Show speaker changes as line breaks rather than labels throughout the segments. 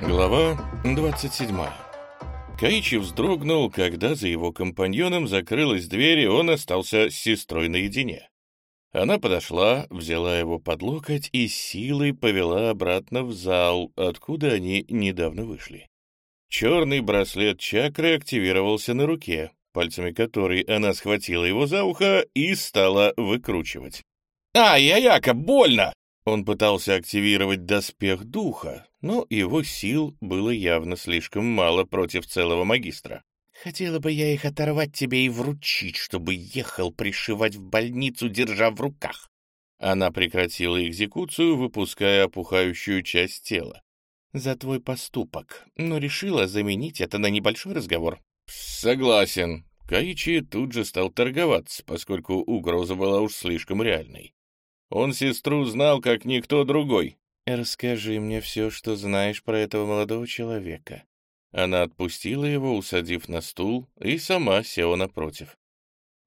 Глава 27 Каичи вздрогнул, когда за его компаньоном закрылась дверь, и он остался с сестрой наедине. Она подошла, взяла его под локоть и силой повела обратно в зал, откуда они недавно вышли. Черный браслет чакры активировался на руке, пальцами которой она схватила его за ухо и стала выкручивать. «Ай-яй-яка, больно!» Он пытался активировать доспех духа, но его сил было явно слишком мало против целого магистра. «Хотела бы я их оторвать тебе и вручить, чтобы ехал пришивать в больницу, держа в руках». Она прекратила экзекуцию, выпуская опухающую часть тела. «За твой поступок, но решила заменить это на небольшой разговор». «Согласен». Каичи тут же стал торговаться, поскольку угроза была уж слишком реальной. Он сестру знал, как никто другой. «Расскажи мне все, что знаешь про этого молодого человека». Она отпустила его, усадив на стул, и сама села напротив.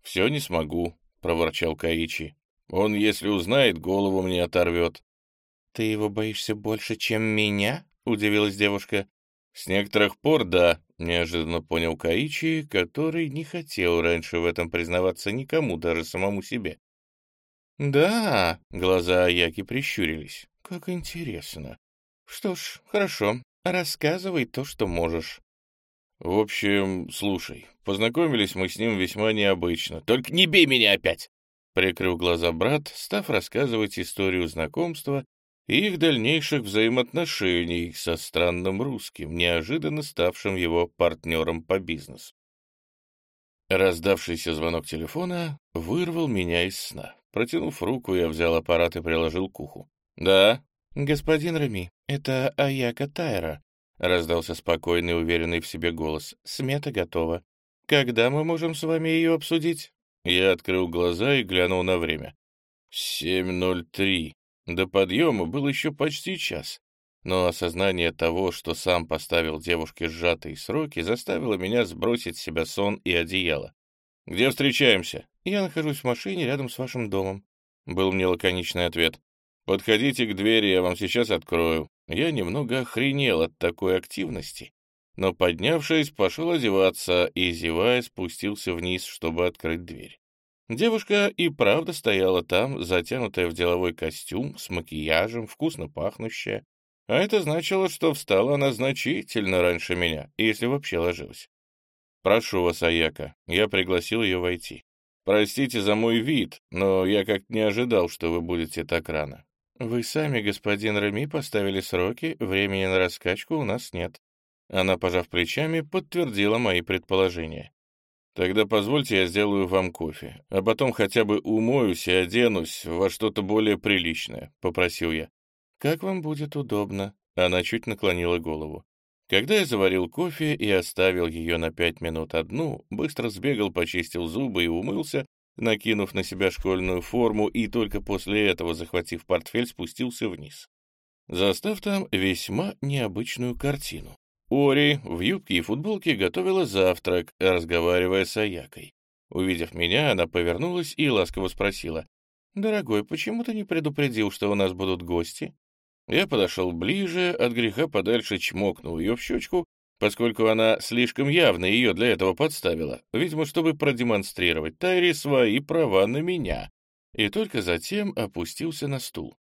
«Все не смогу», — проворчал Каичи. «Он, если узнает, голову мне оторвет». «Ты его боишься больше, чем меня?» — удивилась девушка. «С некоторых пор, да», — неожиданно понял Каичи, который не хотел раньше в этом признаваться никому, даже самому себе. «Да», — глаза Аяки прищурились. «Как интересно. Что ж, хорошо, рассказывай то, что можешь». «В общем, слушай, познакомились мы с ним весьма необычно. Только не бей меня опять!» Прикрыл глаза брат, став рассказывать историю знакомства и их дальнейших взаимоотношений со странным русским, неожиданно ставшим его партнером по бизнесу. Раздавшийся звонок телефона вырвал меня из сна. Протянув руку, я взял аппарат и приложил к уху. «Да?» «Господин Реми, это Аяка Тайра», — раздался спокойный, уверенный в себе голос. «Смета готова. Когда мы можем с вами ее обсудить?» Я открыл глаза и глянул на время. «Семь ноль три. До подъема был еще почти час. Но осознание того, что сам поставил девушке сжатые сроки, заставило меня сбросить с себя сон и одеяло. «Где встречаемся?» «Я нахожусь в машине рядом с вашим домом», — был мне лаконичный ответ. «Подходите к двери, я вам сейчас открою». Я немного охренел от такой активности, но, поднявшись, пошел одеваться и, зевая, спустился вниз, чтобы открыть дверь. Девушка и правда стояла там, затянутая в деловой костюм, с макияжем, вкусно пахнущая. А это значило, что встала она значительно раньше меня, если вообще ложилась. «Прошу вас, Аяка». Я пригласил ее войти. «Простите за мой вид, но я как не ожидал, что вы будете так рано». «Вы сами, господин Реми, поставили сроки, времени на раскачку у нас нет». Она, пожав плечами, подтвердила мои предположения. «Тогда позвольте, я сделаю вам кофе, а потом хотя бы умоюсь и оденусь во что-то более приличное», — попросил я. «Как вам будет удобно?» Она чуть наклонила голову. Когда я заварил кофе и оставил ее на пять минут одну, быстро сбегал, почистил зубы и умылся, накинув на себя школьную форму, и только после этого, захватив портфель, спустился вниз. Застав там весьма необычную картину. Ори в юбке и футболке готовила завтрак, разговаривая с Аякой. Увидев меня, она повернулась и ласково спросила, «Дорогой, почему ты не предупредил, что у нас будут гости?» Я подошел ближе, от греха подальше чмокнул ее в щечку, поскольку она слишком явно ее для этого подставила, видимо, чтобы продемонстрировать Тайре свои права на меня, и только затем опустился на стул.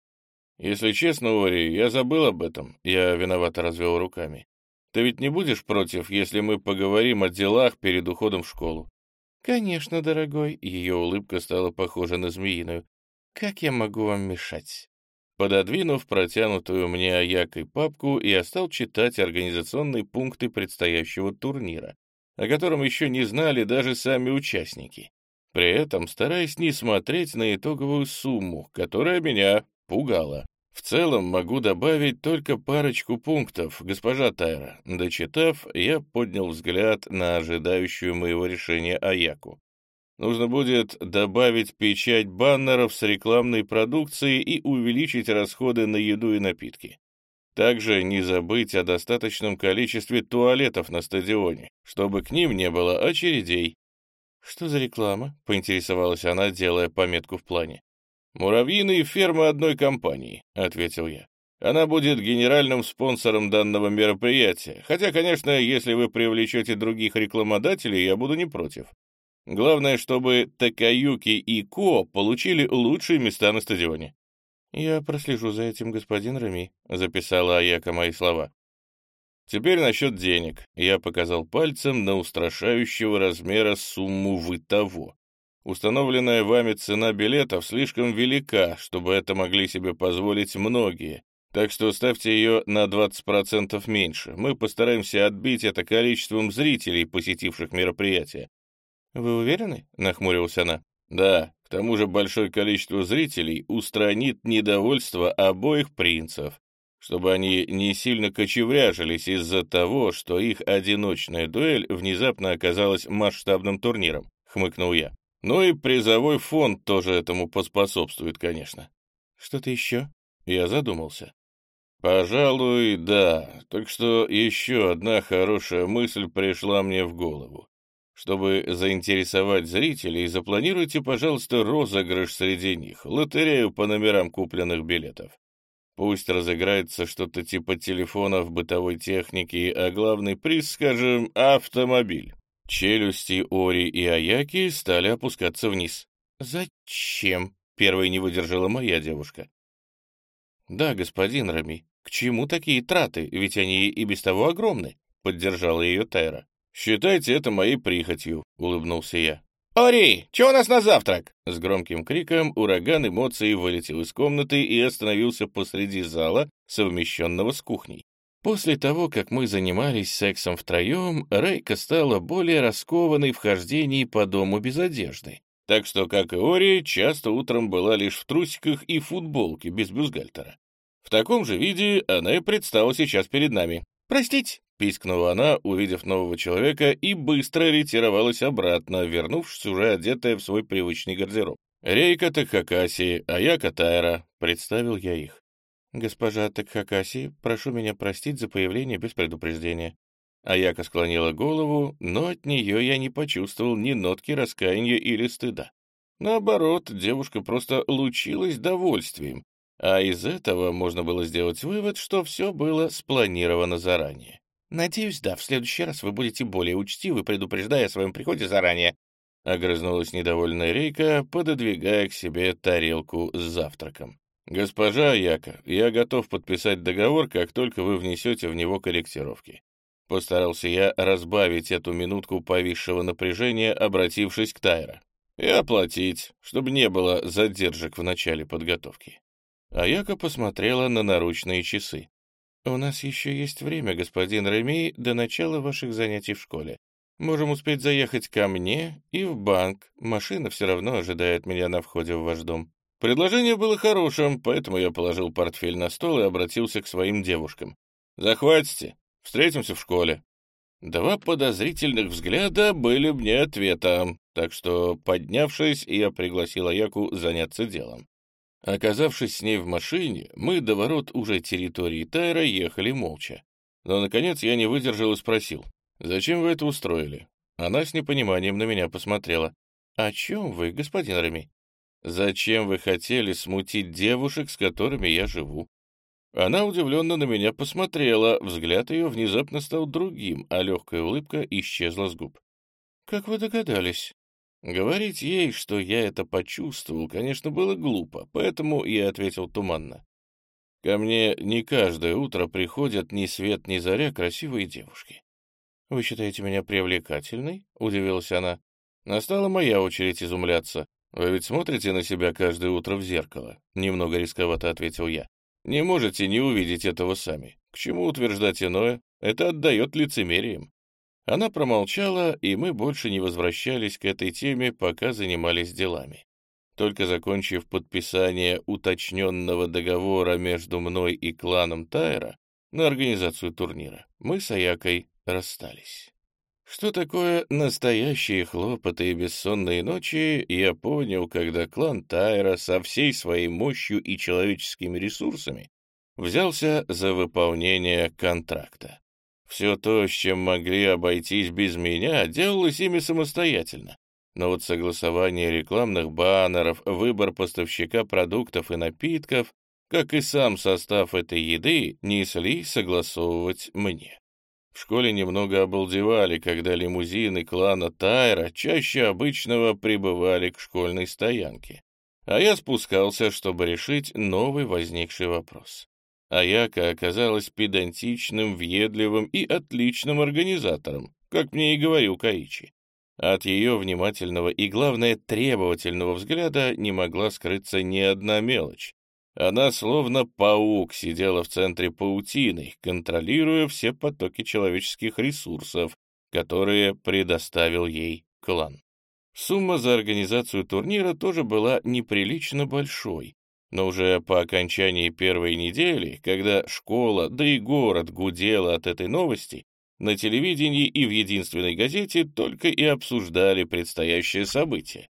«Если честно, Ори, я забыл об этом», — я виновато развел руками. «Ты ведь не будешь против, если мы поговорим о делах перед уходом в школу?» «Конечно, дорогой», — ее улыбка стала похожа на змеиную. «Как я могу вам мешать?» Пододвинув протянутую мне Аякой папку, я стал читать организационные пункты предстоящего турнира, о котором еще не знали даже сами участники, при этом стараясь не смотреть на итоговую сумму, которая меня пугала. В целом могу добавить только парочку пунктов, госпожа Тайра. Дочитав, я поднял взгляд на ожидающую моего решения Аяку. Нужно будет добавить печать баннеров с рекламной продукцией и увеличить расходы на еду и напитки. Также не забыть о достаточном количестве туалетов на стадионе, чтобы к ним не было очередей. «Что за реклама?» — поинтересовалась она, делая пометку в плане. «Муравьиные фермы одной компании», — ответил я. Она будет генеральным спонсором данного мероприятия, хотя, конечно, если вы привлечете других рекламодателей, я буду не против. Главное, чтобы Такаюки и Ко получили лучшие места на стадионе. «Я прослежу за этим, господин Рами», — записала Аяка мои слова. «Теперь насчет денег». Я показал пальцем на устрашающего размера сумму вы того. Установленная вами цена билетов слишком велика, чтобы это могли себе позволить многие, так что ставьте ее на 20% меньше. Мы постараемся отбить это количеством зрителей, посетивших мероприятие. «Вы уверены?» — нахмурилась она. «Да, к тому же большое количество зрителей устранит недовольство обоих принцев, чтобы они не сильно кочевряжились из-за того, что их одиночная дуэль внезапно оказалась масштабным турниром», — хмыкнул я. «Ну и призовой фонд тоже этому поспособствует, конечно». «Что-то еще?» Я задумался. «Пожалуй, да. Так что еще одна хорошая мысль пришла мне в голову. Чтобы заинтересовать зрителей, запланируйте, пожалуйста, розыгрыш среди них, лотерею по номерам купленных билетов. Пусть разыграется что-то типа телефонов, бытовой техники, а главный приз, скажем, автомобиль. Челюсти Ори и Аяки стали опускаться вниз. «Зачем?» — первой не выдержала моя девушка. «Да, господин Рами, к чему такие траты, ведь они и без того огромны», — поддержала ее Тайра. «Считайте это моей прихотью», — улыбнулся я. «Ори, что у нас на завтрак?» С громким криком ураган эмоций вылетел из комнаты и остановился посреди зала, совмещенного с кухней. После того, как мы занимались сексом втроем, Рейка стала более раскованной в хождении по дому без одежды. Так что, как и Ори, часто утром была лишь в трусиках и футболке без бюстгальтера. В таком же виде она и предстала сейчас перед нами. «Простите», — пискнула она, увидев нового человека, и быстро ретировалась обратно, вернувшись уже одетая в свой привычный гардероб. «Рейка Такхакаси, а я Катайра», — представил я их. «Госпожа Такхакаси, прошу меня простить за появление без предупреждения». Аяка склонила голову, но от нее я не почувствовал ни нотки раскаяния или стыда. Наоборот, девушка просто лучилась довольствием, а из этого можно было сделать вывод, что все было спланировано заранее. «Надеюсь, да, в следующий раз вы будете более учтивы, предупреждая о своем приходе заранее», — огрызнулась недовольная Рейка, пододвигая к себе тарелку с завтраком. «Госпожа Яка, я готов подписать договор, как только вы внесете в него корректировки». Постарался я разбавить эту минутку повисшего напряжения, обратившись к Тайра. «И оплатить, чтобы не было задержек в начале подготовки». Аяка посмотрела на наручные часы. «У нас еще есть время, господин Реми, до начала ваших занятий в школе. Можем успеть заехать ко мне и в банк. Машина все равно ожидает меня на входе в ваш дом». Предложение было хорошим, поэтому я положил портфель на стол и обратился к своим девушкам. «Захватите. Встретимся в школе». Два подозрительных взгляда были мне ответом, так что, поднявшись, я пригласил Аяку заняться делом. Оказавшись с ней в машине, мы до ворот уже территории Тайра ехали молча. Но, наконец, я не выдержал и спросил, «Зачем вы это устроили?» Она с непониманием на меня посмотрела. «О чем вы, господин Рами?» «Зачем вы хотели смутить девушек, с которыми я живу?» Она удивленно на меня посмотрела, взгляд ее внезапно стал другим, а легкая улыбка исчезла с губ. «Как вы догадались?» Говорить ей, что я это почувствовал, конечно, было глупо, поэтому я ответил туманно. Ко мне не каждое утро приходят ни свет, ни заря красивые девушки. — Вы считаете меня привлекательной? — удивилась она. Настала моя очередь изумляться. «Вы ведь смотрите на себя каждое утро в зеркало?» — немного рисковато ответил я. «Не можете не увидеть этого сами. К чему утверждать иное? Это отдает лицемерием». Она промолчала, и мы больше не возвращались к этой теме, пока занимались делами. Только закончив подписание уточненного договора между мной и кланом Тайра на организацию турнира, мы с Аякой расстались. Что такое настоящие хлопоты и бессонные ночи, я понял, когда клан Тайра со всей своей мощью и человеческими ресурсами взялся за выполнение контракта. Все то, с чем могли обойтись без меня, делалось ими самостоятельно. Но вот согласование рекламных баннеров, выбор поставщика продуктов и напитков как и сам состав этой еды, несли согласовывать мне. В школе немного обалдевали, когда лимузины клана Тайра чаще обычного прибывали к школьной стоянке. А я спускался, чтобы решить новый возникший вопрос. Аяка оказалась педантичным, въедливым и отличным организатором, как мне и говорил Каичи. От ее внимательного и, главное, требовательного взгляда не могла скрыться ни одна мелочь. Она словно паук сидела в центре паутины, контролируя все потоки человеческих ресурсов, которые предоставил ей клан. Сумма за организацию турнира тоже была неприлично большой, но уже по окончании первой недели, когда школа, да и город гудела от этой новости, на телевидении и в единственной газете только и обсуждали предстоящее событие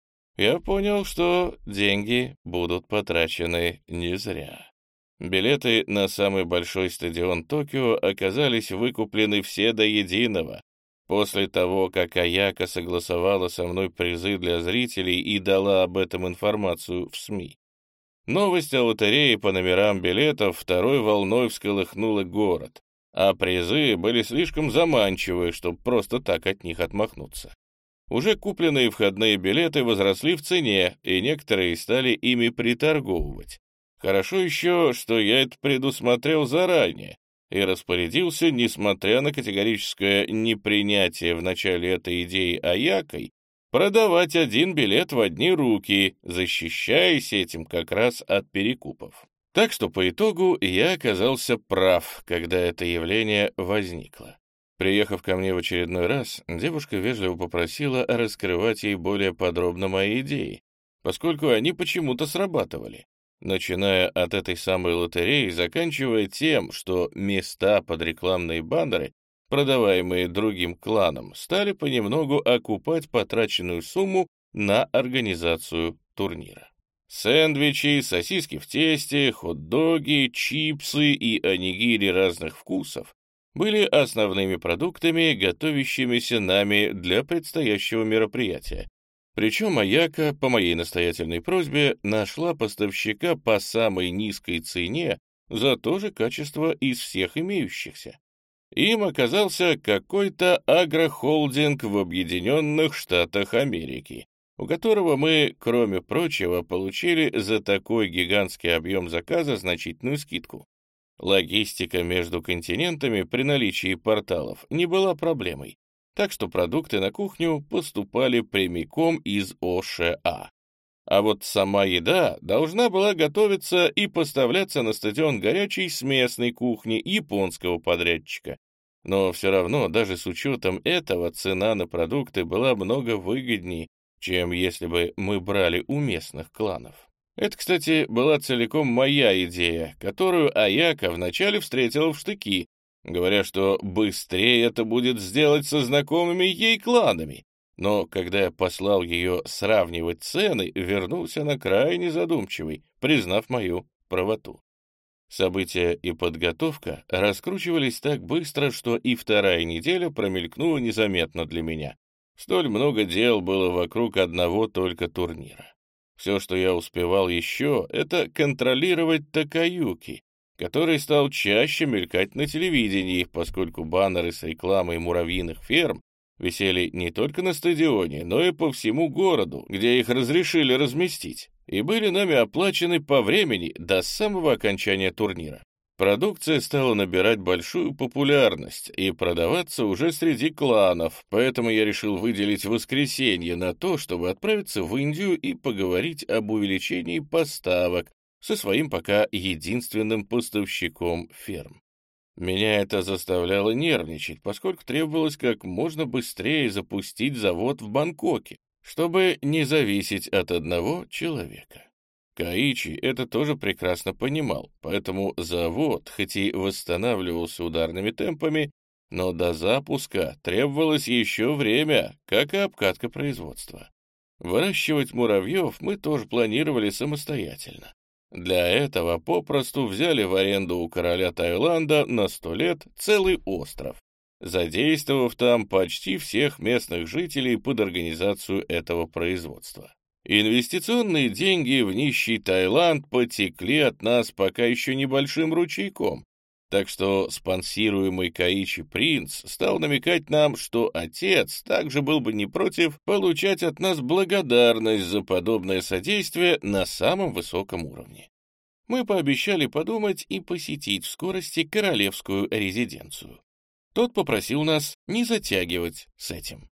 я понял, что деньги будут потрачены не зря. Билеты на самый большой стадион Токио оказались выкуплены все до единого. После того, как Аяка согласовала со мной призы для зрителей и дала об этом информацию в СМИ. Новость о лотерее по номерам билетов второй волной всколыхнула город, а призы были слишком заманчивые, чтобы просто так от них отмахнуться. Уже купленные входные билеты возросли в цене, и некоторые стали ими приторговывать. Хорошо еще, что я это предусмотрел заранее и распорядился, несмотря на категорическое непринятие в начале этой идеи Аякой, продавать один билет в одни руки, защищаясь этим как раз от перекупов. Так что по итогу я оказался прав, когда это явление возникло. Приехав ко мне в очередной раз, девушка вежливо попросила раскрывать ей более подробно мои идеи, поскольку они почему-то срабатывали, начиная от этой самой лотереи заканчивая тем, что места под рекламные баннеры, продаваемые другим кланом, стали понемногу окупать потраченную сумму на организацию турнира. Сэндвичи, сосиски в тесте, хот-доги, чипсы и анигири разных вкусов были основными продуктами, готовящимися нами для предстоящего мероприятия. Причем Аяка, по моей настоятельной просьбе, нашла поставщика по самой низкой цене за то же качество из всех имеющихся. Им оказался какой-то агрохолдинг в Объединенных Штатах Америки, у которого мы, кроме прочего, получили за такой гигантский объем заказа значительную скидку. Логистика между континентами при наличии порталов не была проблемой, так что продукты на кухню поступали прямиком из ОША. А вот сама еда должна была готовиться и поставляться на стадион горячей с местной кухни японского подрядчика. Но все равно, даже с учетом этого, цена на продукты была много выгоднее, чем если бы мы брали у местных кланов. Это, кстати, была целиком моя идея, которую Аяка вначале встретила в штыки, говоря, что быстрее это будет сделать со знакомыми ей кланами. Но когда я послал ее сравнивать цены, вернулся на крайне задумчивый, признав мою правоту. События и подготовка раскручивались так быстро, что и вторая неделя промелькнула незаметно для меня. Столь много дел было вокруг одного только турнира. Все, что я успевал еще, это контролировать Такаюки, который стал чаще мелькать на телевидении, поскольку баннеры с рекламой муравьиных ферм висели не только на стадионе, но и по всему городу, где их разрешили разместить, и были нами оплачены по времени до самого окончания турнира. Продукция стала набирать большую популярность и продаваться уже среди кланов, поэтому я решил выделить воскресенье на то, чтобы отправиться в Индию и поговорить об увеличении поставок со своим пока единственным поставщиком ферм. Меня это заставляло нервничать, поскольку требовалось как можно быстрее запустить завод в Бангкоке, чтобы не зависеть от одного человека. Каичи это тоже прекрасно понимал, поэтому завод, хоть и восстанавливался ударными темпами, но до запуска требовалось еще время, как и обкатка производства. Выращивать муравьев мы тоже планировали самостоятельно. Для этого попросту взяли в аренду у короля Таиланда на сто лет целый остров, задействовав там почти всех местных жителей под организацию этого производства. Инвестиционные деньги в нищий Таиланд потекли от нас пока еще небольшим ручейком, так что спонсируемый Каичи принц стал намекать нам, что отец также был бы не против получать от нас благодарность за подобное содействие на самом высоком уровне. Мы пообещали подумать и посетить в скорости королевскую резиденцию. Тот попросил нас не затягивать с этим.